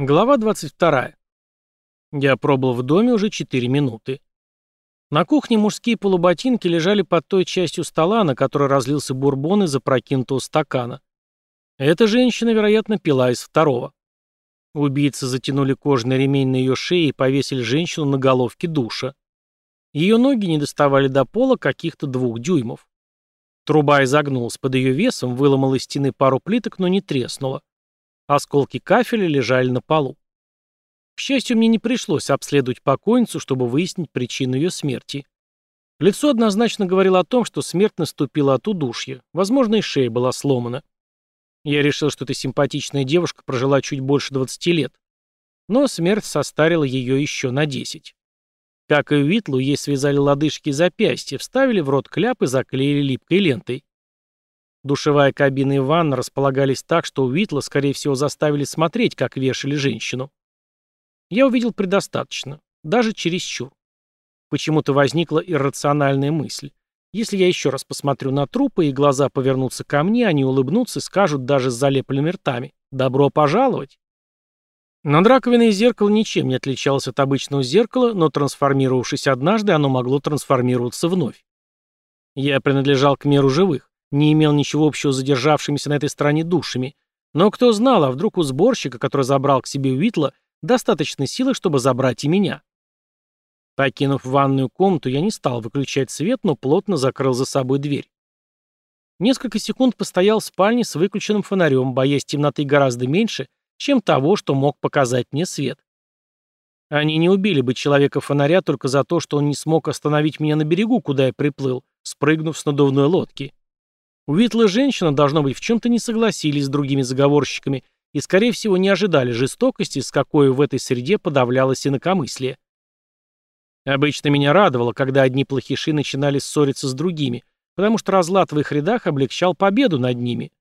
Глава 22. Я пробыл в доме уже 4 минуты. На кухне мужские полуботинки лежали под той частью стола, на которой разлился бурбон из опрокинутого стакана. Эта женщина, вероятно, пила из второго. Убийцы затянули кожаный ремень на ее шее и повесили женщину на головке душа. Ее ноги не доставали до пола каких-то двух дюймов. Труба изогнулась под ее весом, выломала из стены пару плиток, но не треснула. Осколки кафеля лежали на полу. К счастью, мне не пришлось обследовать покойницу, чтобы выяснить причину ее смерти. Лицо однозначно говорило о том, что смерть наступила от удушья. Возможно, и шея была сломана. Я решил, что эта симпатичная девушка прожила чуть больше 20 лет. Но смерть состарила ее еще на 10. Как и Уитлу, ей связали лодыжки и запястья, вставили в рот кляп и заклеили липкой лентой. Душевая кабина и ванна располагались так, что Уитла, скорее всего, заставили смотреть, как вешали женщину. Я увидел предостаточно, даже чересчур. Почему-то возникла иррациональная мысль. Если я еще раз посмотрю на трупы, и глаза повернутся ко мне, они улыбнутся и скажут даже с залепленными ртами «Добро пожаловать!». Над раковиной зеркало ничем не отличалось от обычного зеркала, но трансформировавшись однажды, оно могло трансформироваться вновь. Я принадлежал к миру живых не имел ничего общего с задержавшимися на этой стороне душами. Но кто знал, а вдруг у сборщика, который забрал к себе Уитла, достаточно силы, чтобы забрать и меня. Покинув ванную комнату, я не стал выключать свет, но плотно закрыл за собой дверь. Несколько секунд постоял в спальне с выключенным фонарем, боясь темноты гораздо меньше, чем того, что мог показать мне свет. Они не убили бы человека-фонаря только за то, что он не смог остановить меня на берегу, куда я приплыл, спрыгнув с надувной лодки. И женщина, должно быть, в чем-то не согласились с другими заговорщиками и, скорее всего, не ожидали жестокости, с какой в этой среде подавлялось инакомыслие. Обычно меня радовало, когда одни плохиши начинали ссориться с другими, потому что разлад в их рядах облегчал победу над ними.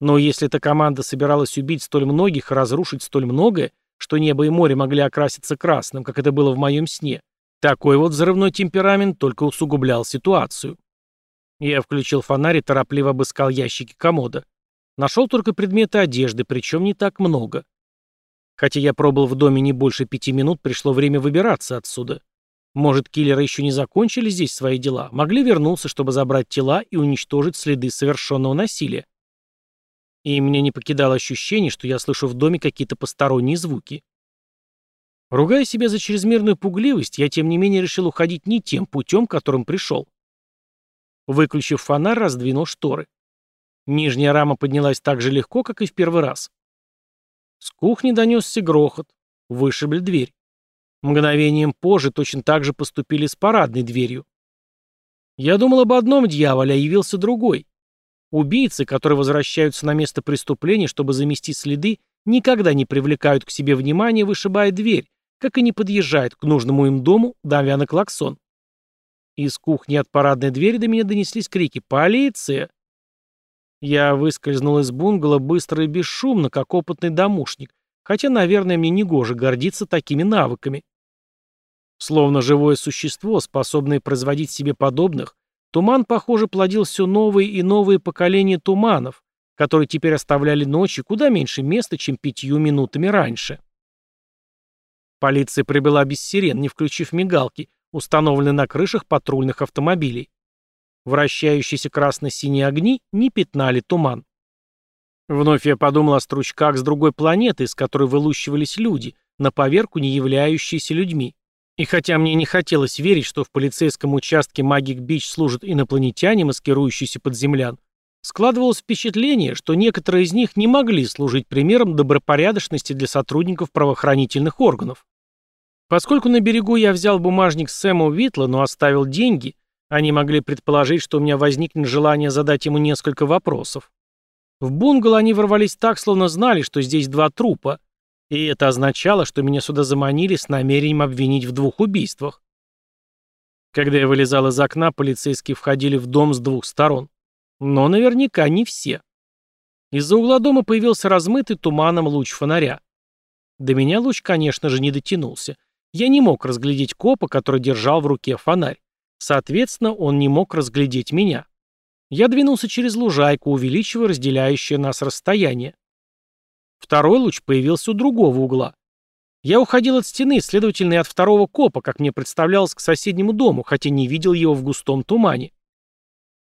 Но если эта команда собиралась убить столь многих и разрушить столь многое, что небо и море могли окраситься красным, как это было в моем сне, такой вот взрывной темперамент только усугублял ситуацию. Я включил фонарь и торопливо обыскал ящики комода. Нашел только предметы одежды, причем не так много. Хотя я пробыл в доме не больше пяти минут, пришло время выбираться отсюда. Может, киллеры еще не закончили здесь свои дела, могли вернуться, чтобы забрать тела и уничтожить следы совершенного насилия. И меня не покидало ощущение, что я слышу в доме какие-то посторонние звуки. Ругая себя за чрезмерную пугливость, я тем не менее решил уходить не тем путем, которым пришел. Выключив фонарь, раздвинул шторы. Нижняя рама поднялась так же легко, как и в первый раз. С кухни донесся грохот. Вышибли дверь. Мгновением позже точно так же поступили с парадной дверью. Я думал об одном дьяволе, а явился другой. Убийцы, которые возвращаются на место преступления, чтобы замести следы, никогда не привлекают к себе внимания, вышибая дверь, как и не подъезжают к нужному им дому, давя на клаксон. Из кухни от парадной двери до меня донеслись крики «Полиция!». Я выскользнул из бунгало быстро и бесшумно, как опытный домушник, хотя, наверное, мне негоже гордиться такими навыками. Словно живое существо, способное производить себе подобных, туман, похоже, плодил все новые и новые поколения туманов, которые теперь оставляли ночи куда меньше места, чем пятью минутами раньше. Полиция прибыла без сирен, не включив мигалки, установлены на крышах патрульных автомобилей. Вращающиеся красно-синие огни не пятнали туман. Вновь я подумал о стручках с другой планеты, из которой вылущивались люди, на поверку не являющиеся людьми. И хотя мне не хотелось верить, что в полицейском участке Магик Бич служат инопланетяне, маскирующиеся под землян, складывалось впечатление, что некоторые из них не могли служить примером добропорядочности для сотрудников правоохранительных органов. Поскольку на берегу я взял бумажник Сэма Уитла, но оставил деньги, они могли предположить, что у меня возникнет желание задать ему несколько вопросов. В бунгало они ворвались так, словно знали, что здесь два трупа, и это означало, что меня сюда заманили с намерением обвинить в двух убийствах. Когда я вылезал из окна, полицейские входили в дом с двух сторон. Но наверняка не все. Из-за угла дома появился размытый туманом луч фонаря. До меня луч, конечно же, не дотянулся. Я не мог разглядеть копа, который держал в руке фонарь. Соответственно, он не мог разглядеть меня. Я двинулся через лужайку, увеличивая разделяющее нас расстояние. Второй луч появился у другого угла. Я уходил от стены, следовательно, и от второго копа, как мне представлялось, к соседнему дому, хотя не видел его в густом тумане.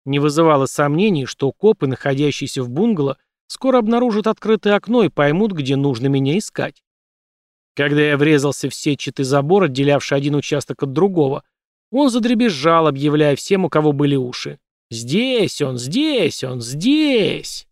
Не вызывало сомнений, что копы, находящиеся в бунгало, скоро обнаружат открытое окно и поймут, где нужно меня искать. Когда я врезался в сетчатый забор, отделявший один участок от другого, он задребезжал, объявляя всем, у кого были уши. «Здесь он! Здесь он! Здесь!»